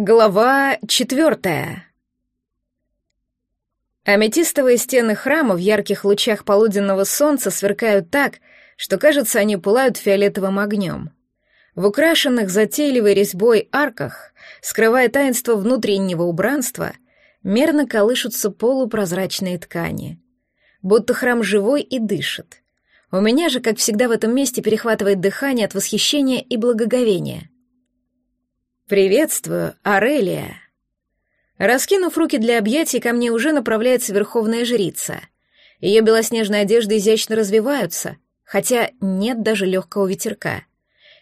Глава четвертая. Аметистовые стены храма в ярких лучах полуденного солнца сверкают так, что, кажется, они пылают фиолетовым огнем. В украшенных затейливой резьбой арках, скрывая таинство внутреннего убранства, мерно колышутся полупрозрачные ткани. Будто храм живой и дышит. У меня же, как всегда в этом месте, перехватывает дыхание от восхищения и благоговения — «Приветствую, Арелия!» Раскинув руки для объятий, ко мне уже направляется верховная жрица. Ее белоснежные одежды изящно развиваются, хотя нет даже легкого ветерка.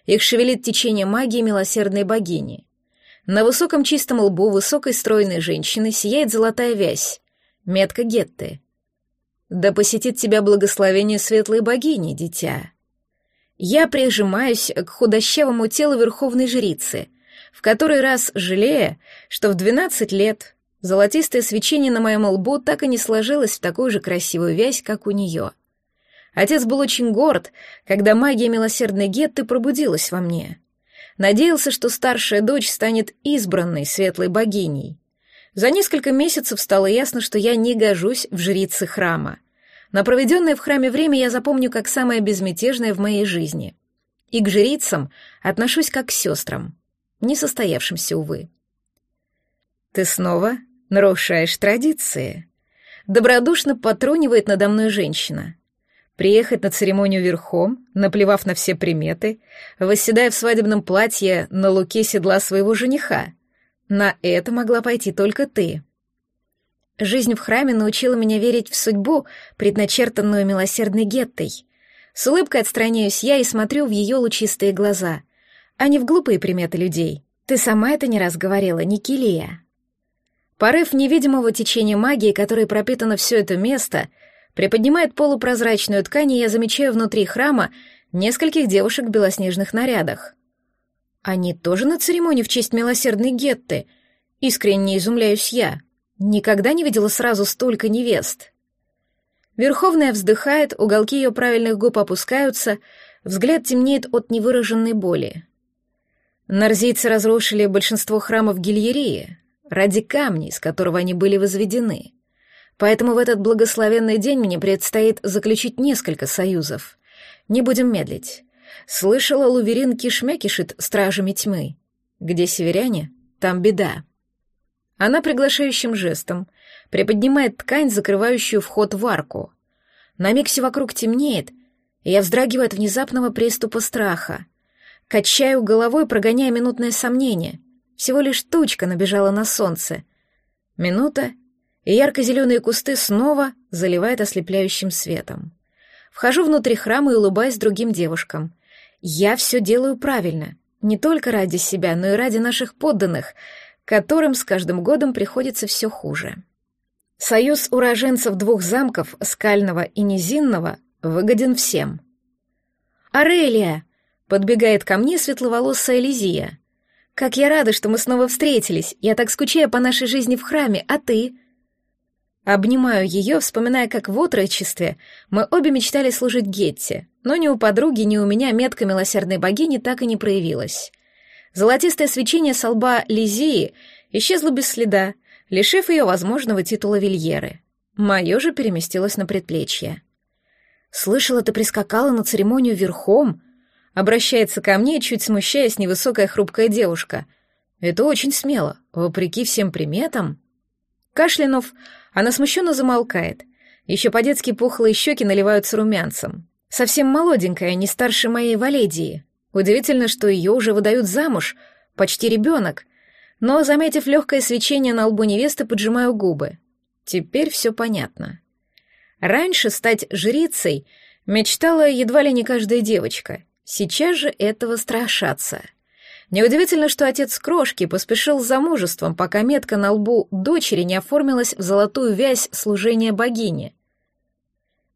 Их шевелит течение магии милосердной богини. На высоком чистом лбу высокой стройной женщины сияет золотая вязь, метка Гетты. «Да посетит тебя благословение светлой богини, дитя!» Я прижимаюсь к худощавому телу верховной жрицы — в который раз жалея, что в 12 лет золотистое свечение на моем лбу так и не сложилось в такую же красивую вязь, как у нее. Отец был очень горд, когда магия милосердной Гетты пробудилась во мне. Надеялся, что старшая дочь станет избранной светлой богиней. За несколько месяцев стало ясно, что я не гожусь в жрицы храма. На проведенное в храме время я запомню как самое безмятежное в моей жизни. И к жрицам отношусь как к сестрам несостоявшимся, увы. «Ты снова нарушаешь традиции», — добродушно потронивает надо мной женщина. Приехать на церемонию верхом, наплевав на все приметы, восседая в свадебном платье на луке седла своего жениха. На это могла пойти только ты. Жизнь в храме научила меня верить в судьбу, предначертанную милосердной Геттой. С улыбкой отстраняюсь я и смотрю в ее лучистые глаза — а не в глупые приметы людей. Ты сама это не раз говорила, Никилия. Порыв невидимого течения магии, которой пропитано все это место, приподнимает полупрозрачную ткань, и я замечаю внутри храма нескольких девушек в белоснежных нарядах. Они тоже на церемонии в честь милосердной Гетты. Искренне изумляюсь я. Никогда не видела сразу столько невест. Верховная вздыхает, уголки ее правильных губ опускаются, взгляд темнеет от невыраженной боли. Нарзийцы разрушили большинство храмов Гильерии ради камней, из которого они были возведены. Поэтому в этот благословенный день мне предстоит заключить несколько союзов. Не будем медлить. Слышала, Луверин кишмя кишит стражами тьмы. Где северяне, там беда. Она приглашающим жестом приподнимает ткань, закрывающую вход в арку. На миг все вокруг темнеет, и я вздрагиваю от внезапного приступа страха — Качаю головой, прогоняя минутное сомнение. Всего лишь тучка набежала на солнце. Минута, и ярко-зеленые кусты снова заливает ослепляющим светом. Вхожу внутрь храма и улыбаюсь другим девушкам. Я все делаю правильно, не только ради себя, но и ради наших подданных, которым с каждым годом приходится все хуже. Союз уроженцев двух замков, Скального и Низинного, выгоден всем. «Арелия!» Подбегает ко мне светловолосая Лизия. «Как я рада, что мы снова встретились. Я так скучаю по нашей жизни в храме, а ты?» Обнимаю ее, вспоминая, как в отрочестве мы обе мечтали служить Гетте, но ни у подруги, ни у меня метка милосердной богини так и не проявилась. Золотистое свечение со лба Лизии исчезло без следа, лишив ее возможного титула Вильеры. Мое же переместилось на предплечье. «Слышала, ты прискакала на церемонию верхом?» Обращается ко мне, чуть смущаясь, невысокая хрупкая девушка. Это очень смело, вопреки всем приметам. Кашлянув, она смущенно замолкает. Еще по-детски пухлые щеки наливаются румянцем. Совсем молоденькая, не старше моей Валедии. Удивительно, что ее уже выдают замуж, почти ребенок. Но, заметив легкое свечение на лбу невесты, поджимаю губы. Теперь все понятно. Раньше стать жрицей мечтала едва ли не каждая девочка, Сейчас же этого страшатся. Неудивительно, что отец крошки поспешил с замужеством, пока метка на лбу дочери не оформилась в золотую вязь служения богине.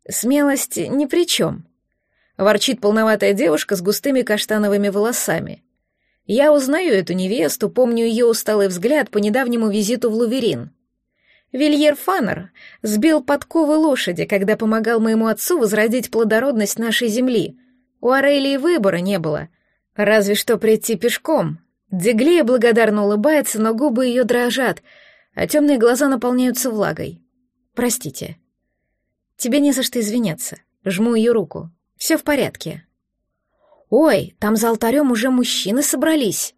Смелость ни при чем. Ворчит полноватая девушка с густыми каштановыми волосами. Я узнаю эту невесту, помню ее усталый взгляд по недавнему визиту в Луверин. Вильер Фаннер сбил подковы лошади, когда помогал моему отцу возродить плодородность нашей земли — у Арелии выбора не было. Разве что прийти пешком. Деглея благодарно улыбается, но губы ее дрожат, а темные глаза наполняются влагой. «Простите». «Тебе не за что извиняться». Жму ее руку. «Все в порядке». «Ой, там за алтарем уже мужчины собрались!»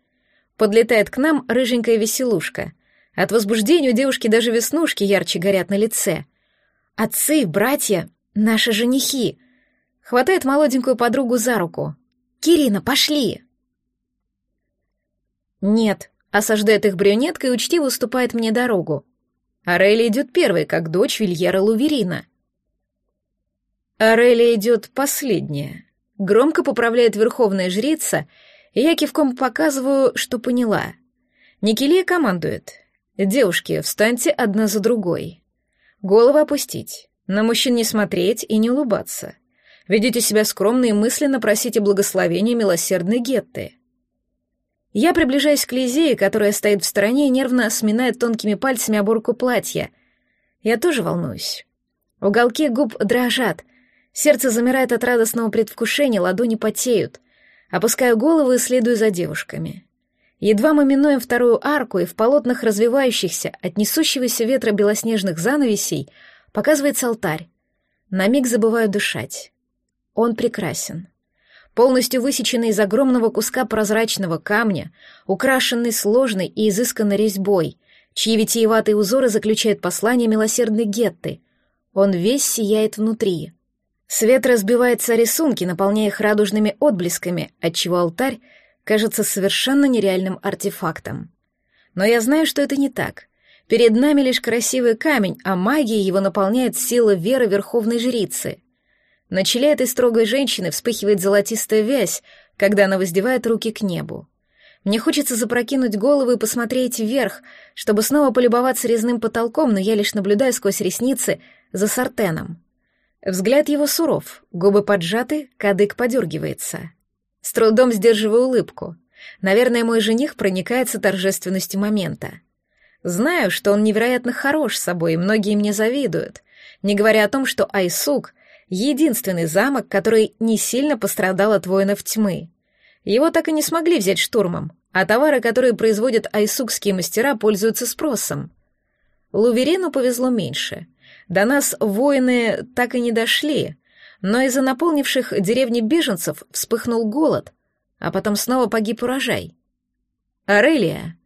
Подлетает к нам рыженькая веселушка. От возбуждения у девушки даже веснушки ярче горят на лице. «Отцы, братья, наши женихи!» Хватает молоденькую подругу за руку. «Кирина, пошли!» «Нет», — осаждает их брюнетка и учтиво уступает мне дорогу. Арели идет первой, как дочь Вильера Луверина. Арели идет последняя. Громко поправляет верховная жрица, и я кивком показываю, что поняла. Никелия командует. «Девушки, встаньте одна за другой. Головы опустить, на мужчин не смотреть и не улыбаться. Ведите себя скромно и мысленно просите благословения милосердной Гетты». Я приближаюсь к Лизее, которая стоит в стороне и нервно сминает тонкими пальцами оборку платья. Я тоже волнуюсь. Уголки губ дрожат, сердце замирает от радостного предвкушения, ладони потеют. Опускаю голову и следую за девушками. Едва мы минуем вторую арку, и в полотнах развивающихся от несущегося ветра белоснежных занавесей показывается алтарь. На миг забываю дышать. Он прекрасен полностью высеченный из огромного куска прозрачного камня, украшенный сложной и изысканной резьбой, чьи витиеватые узоры заключают послание милосердной Гетты. Он весь сияет внутри. Свет разбивается о рисунки, наполняя их радужными отблесками, отчего алтарь кажется совершенно нереальным артефактом. Но я знаю, что это не так. Перед нами лишь красивый камень, а магия его наполняет сила веры Верховной Жрицы. На челе этой строгой женщины вспыхивает золотистая вязь, когда она воздевает руки к небу. Мне хочется запрокинуть голову и посмотреть вверх, чтобы снова полюбоваться резным потолком, но я лишь наблюдаю сквозь ресницы за сартеном. Взгляд его суров, губы поджаты, кадык подергивается. С трудом сдерживаю улыбку. Наверное, мой жених проникается торжественностью момента. Знаю, что он невероятно хорош собой, и многие мне завидуют, не говоря о том, что Айсук Единственный замок, который не сильно пострадал от воинов тьмы. Его так и не смогли взять штурмом, а товары, которые производят айсукские мастера, пользуются спросом. Луверину повезло меньше. До нас воины так и не дошли, но из-за наполнивших деревни беженцев вспыхнул голод, а потом снова погиб урожай. Арелия.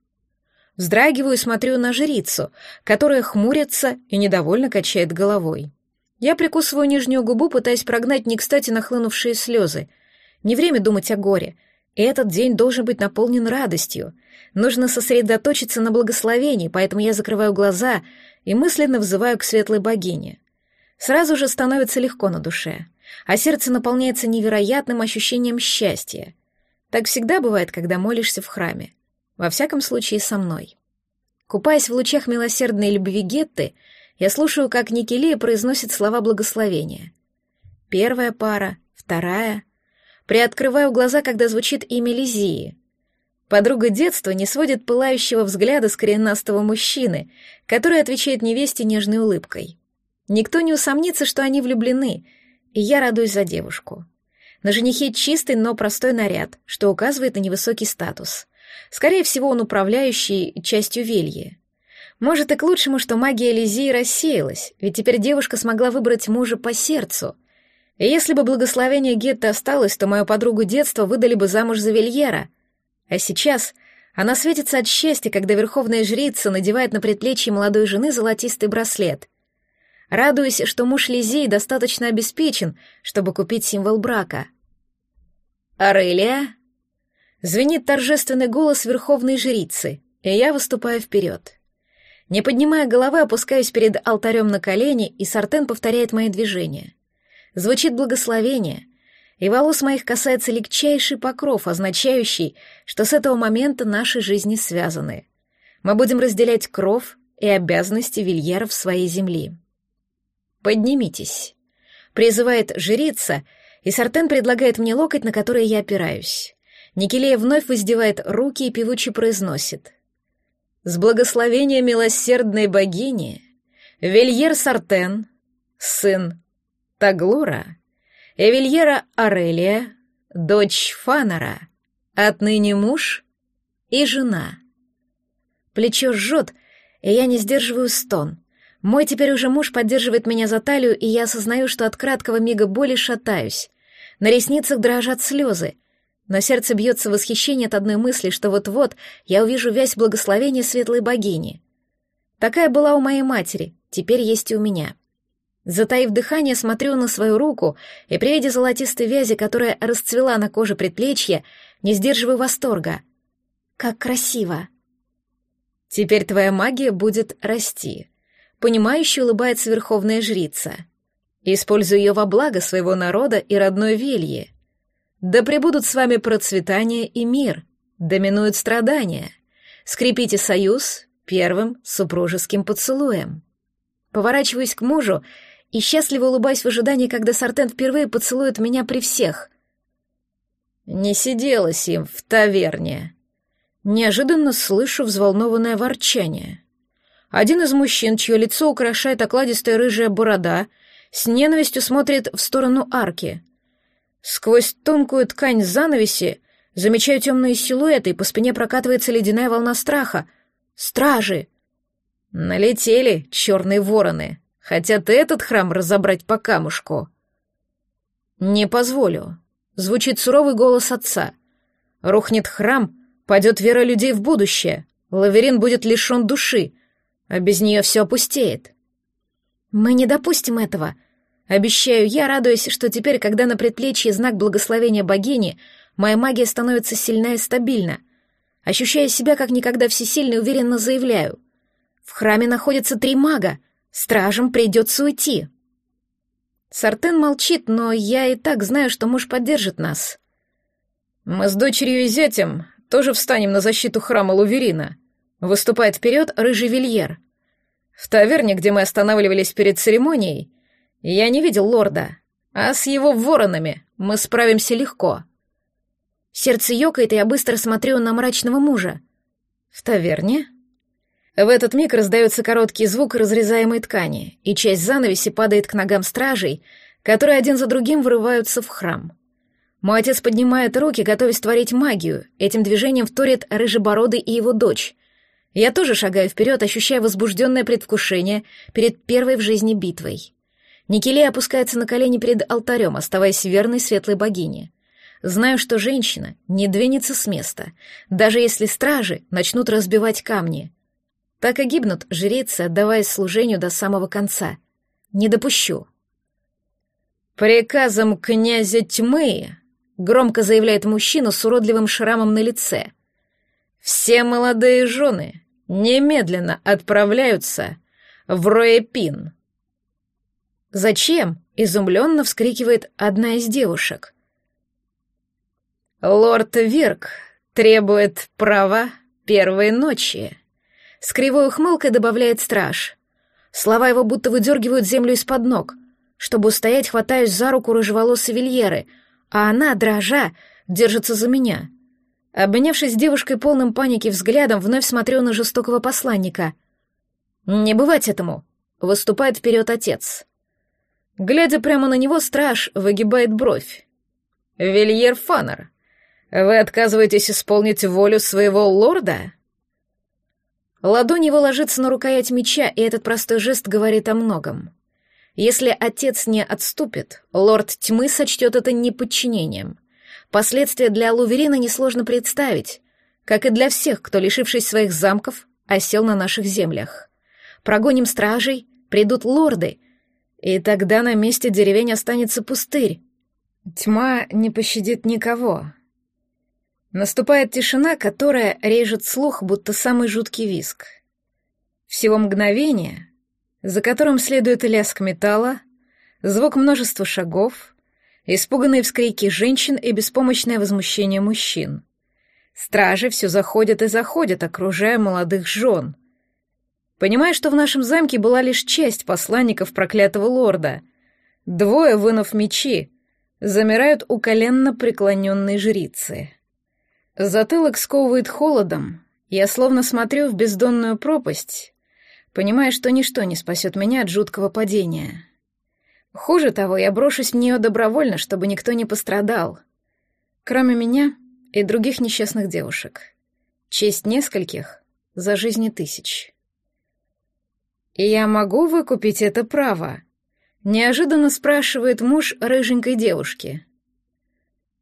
Вздрагиваю и смотрю на жрицу, которая хмурится и недовольно качает головой. Я прикусываю нижнюю губу, пытаясь прогнать не кстати нахлынувшие слезы. Не время думать о горе. Этот день должен быть наполнен радостью. Нужно сосредоточиться на благословении, поэтому я закрываю глаза и мысленно взываю к светлой богине. Сразу же становится легко на душе, а сердце наполняется невероятным ощущением счастья. Так всегда бывает, когда молишься в храме. Во всяком случае, со мной. Купаясь в лучах милосердной любви Гетты, я слушаю, как Никелия произносит слова благословения. Первая пара, вторая. Приоткрываю глаза, когда звучит имя Лизии. Подруга детства не сводит пылающего взгляда с коренастого мужчины, который отвечает невесте нежной улыбкой. Никто не усомнится, что они влюблены, и я радуюсь за девушку. На женихе чистый, но простой наряд, что указывает на невысокий статус. Скорее всего, он управляющий частью вельи. Может, и к лучшему, что магия Лизии рассеялась, ведь теперь девушка смогла выбрать мужа по сердцу. И если бы благословение Гетты осталось, то мою подругу детства выдали бы замуж за Вильера. А сейчас она светится от счастья, когда верховная жрица надевает на предплечье молодой жены золотистый браслет. Радуюсь, что муж Лизии достаточно обеспечен, чтобы купить символ брака. «Арелия?» Звенит торжественный голос верховной жрицы, и я выступаю вперед. Не поднимая головы, опускаюсь перед алтарем на колени, и Сартен повторяет мои движения. Звучит благословение, и волос моих касается легчайший покров, означающий, что с этого момента наши жизни связаны. Мы будем разделять кров и обязанности вильеров своей земли. «Поднимитесь», — призывает жрица, и Сартен предлагает мне локоть, на который я опираюсь. Никелея вновь воздевает руки и певуче произносит. С благословения милосердной богини Вильер Сартен, сын Таглура, и Вильера Арелия, дочь Фанара, отныне муж и жена. Плечо жжет, и я не сдерживаю стон. Мой теперь уже муж поддерживает меня за талию, и я осознаю, что от краткого мига боли шатаюсь. На ресницах дрожат слезы, но сердце бьется в восхищении от одной мысли, что вот-вот я увижу вязь благословения светлой богини. Такая была у моей матери, теперь есть и у меня. Затаив дыхание, смотрю на свою руку, и при виде золотистой вязи, которая расцвела на коже предплечья, не сдерживаю восторга. Как красиво! Теперь твоя магия будет расти. Понимающе улыбается верховная жрица. Используй ее во благо своего народа и родной велье. Да пребудут с вами процветание и мир, доминуют страдания. Скрепите союз первым супружеским поцелуем. Поворачиваюсь к мужу и счастливо улыбаюсь в ожидании, когда Сартен впервые поцелует меня при всех. Не сиделось им в таверне. Неожиданно слышу взволнованное ворчание. Один из мужчин, чье лицо украшает окладистая рыжая борода, с ненавистью смотрит в сторону арки. Сквозь тонкую ткань занавеси замечаю темные силуэты, и по спине прокатывается ледяная волна страха. «Стражи!» «Налетели черные вороны!» Хотят этот храм разобрать по камушку. Не позволю. Звучит суровый голос отца. Рухнет храм, падет вера людей в будущее. Лаверин будет лишен души, а без нее все опустеет. Мы не допустим этого. Обещаю я, радуюсь, что теперь, когда на предплечье знак благословения богини, моя магия становится сильна и стабильна. Ощущая себя как никогда всесильно уверенно заявляю. В храме находятся три мага, Стражам придется уйти. Сартен молчит, но я и так знаю, что муж поддержит нас. Мы с дочерью и зятем тоже встанем на защиту храма Луверина. Выступает вперед рыжий вильер. В таверне, где мы останавливались перед церемонией, я не видел лорда, а с его воронами мы справимся легко. Сердце ёкает, и я быстро смотрю на мрачного мужа. В таверне? В этот миг раздается короткий звук разрезаемой ткани, и часть занавеси падает к ногам стражей, которые один за другим вырываются в храм. Мой отец поднимает руки, готовясь творить магию. Этим движением вторит Рыжебородый и его дочь. Я тоже шагаю вперед, ощущая возбужденное предвкушение перед первой в жизни битвой. Никелей опускается на колени перед алтарем, оставаясь верной светлой богине. Знаю, что женщина не двинется с места, даже если стражи начнут разбивать камни. Так и гибнут жрицы, отдаваясь служению до самого конца. Не допущу. «Приказом князя тьмы», — громко заявляет мужчина с уродливым шрамом на лице, «все молодые жены немедленно отправляются в Роепин». «Зачем?» — изумленно вскрикивает одна из девушек. «Лорд Вирк требует права первой ночи», с кривой ухмылкой добавляет страж. Слова его будто выдергивают землю из-под ног. Чтобы устоять, хватаюсь за руку рыжеволосой Вильеры, а она, дрожа, держится за меня. Обменявшись с девушкой полным паники взглядом, вновь смотрю на жестокого посланника. «Не бывать этому!» — выступает вперед отец. Глядя прямо на него, страж выгибает бровь. «Вильер Фаннер, вы отказываетесь исполнить волю своего лорда?» Ладонь его ложится на рукоять меча, и этот простой жест говорит о многом. Если отец не отступит, лорд тьмы сочтет это неподчинением. Последствия для Луверина несложно представить, как и для всех, кто, лишившись своих замков, осел на наших землях. Прогоним стражей, придут лорды, и тогда на месте деревень останется пустырь. Тьма не пощадит никого, Наступает тишина, которая режет слух, будто самый жуткий виск. Всего мгновение, за которым следует лязг металла, звук множества шагов, испуганные вскрики женщин и беспомощное возмущение мужчин. Стражи все заходят и заходят, окружая молодых жен. Понимая, что в нашем замке была лишь часть посланников проклятого лорда, двое, вынув мечи, замирают у коленно преклоненной жрицы. Затылок сковывает холодом. Я словно смотрю в бездонную пропасть, понимая, что ничто не спасет меня от жуткого падения. Хуже того, я брошусь в нее добровольно, чтобы никто не пострадал, кроме меня и других несчастных девушек. Честь нескольких за жизни тысяч. «И я могу выкупить это право?» — неожиданно спрашивает муж рыженькой девушки.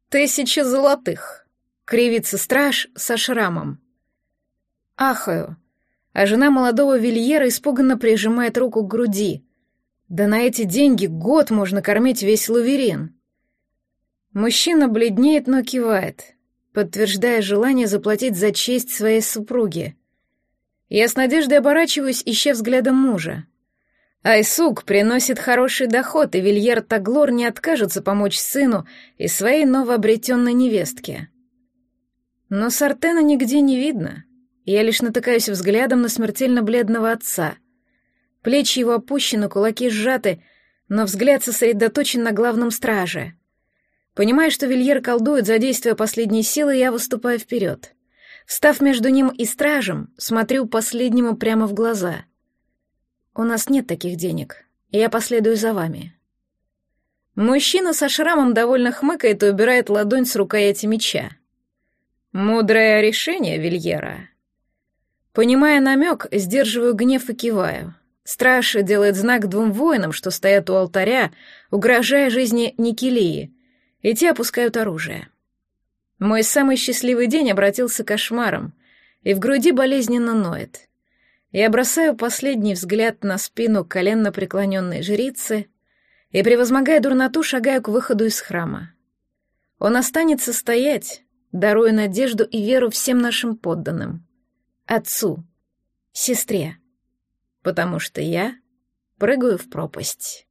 «Тысяча золотых», — кривится страж со шрамом. Ахаю, а жена молодого Вильера испуганно прижимает руку к груди. Да на эти деньги год можно кормить весь лаверин. Мужчина бледнеет, но кивает, подтверждая желание заплатить за честь своей супруги. Я с надеждой оборачиваюсь, ища взглядом мужа. Айсук приносит хороший доход, и Вильер Таглор не откажется помочь сыну и своей новообретенной невестке. Но Сартена нигде не видно. Я лишь натыкаюсь взглядом на смертельно бледного отца. Плечи его опущены, кулаки сжаты, но взгляд сосредоточен на главном страже. Понимая, что Вильер колдует, задействуя последние силы, я выступаю вперед. Встав между ним и стражем, смотрю последнему прямо в глаза. «У нас нет таких денег, и я последую за вами». Мужчина со шрамом довольно хмыкает и убирает ладонь с рукояти меча. «Мудрое решение, Вильера», Понимая намек, сдерживаю гнев и киваю. Страж делает знак двум воинам, что стоят у алтаря, угрожая жизни Никелии, и те опускают оружие. Мой самый счастливый день обратился кошмаром, и в груди болезненно ноет. Я бросаю последний взгляд на спину коленно преклоненной жрицы и, превозмогая дурноту, шагаю к выходу из храма. Он останется стоять, даруя надежду и веру всем нашим подданным отцу, сестре, потому что я прыгаю в пропасть.